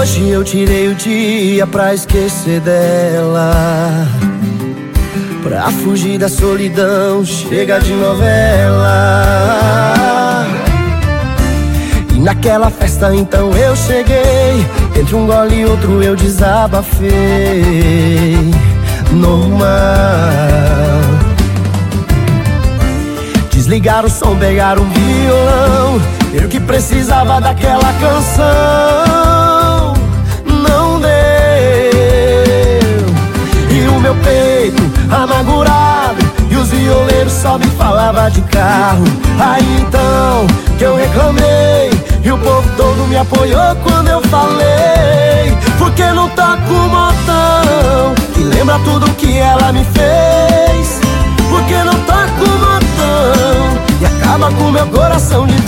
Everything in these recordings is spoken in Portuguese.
Hoje eu tirei o dia pra esquecer dela. Pra fugir da solidão, chega de novela. E naquela festa então eu cheguei. Entre um gole e outro eu desabafei. Normal. Desligar o som, pegar um violão. Eu que precisava daquela canção. Amargurado. E os violeiros só me falavam de carro. Aí então que eu reclamei. E o povo todo me apoiou quando eu falei. Porque não tá com montão. Que lembra tudo que ela me fez. Porque não tá com montão. E acaba com meu coração de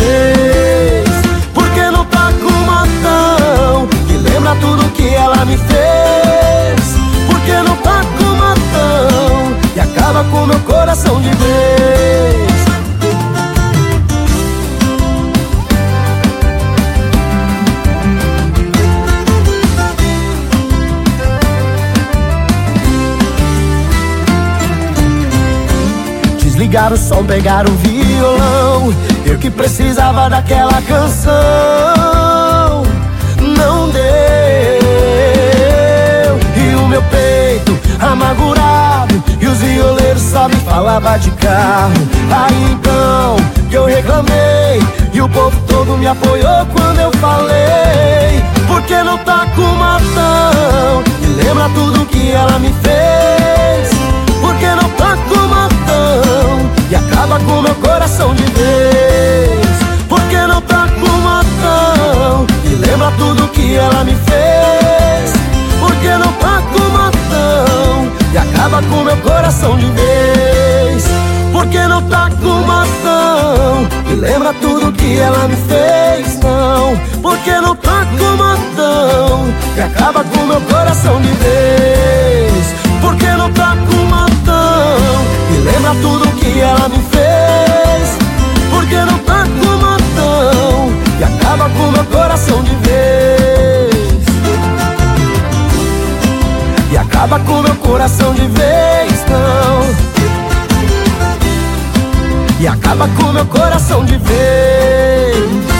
Desligar o som, pegar o violão. Eu que precisava daquela canção. Não deu. E o meu peito amargurado. E os violeiros só me falavam de carro. Aí então que eu reclamei. E o povo todo me apoiou quando eu falei Porque não tá com matão meu coração de vez. Porque não tá com matão E lembra tudo que ela me fez? Porque não tá com matão E acaba com meu coração de vez? Porque não tá com matão E lembra tudo que ela me fez? Não, porque não tá com matão E acaba com meu coração de vez? Porque não tá com matão E lembra tudo que ela me fez coração de vez. E acaba com meu coração de vez, não. E acaba com meu coração de vez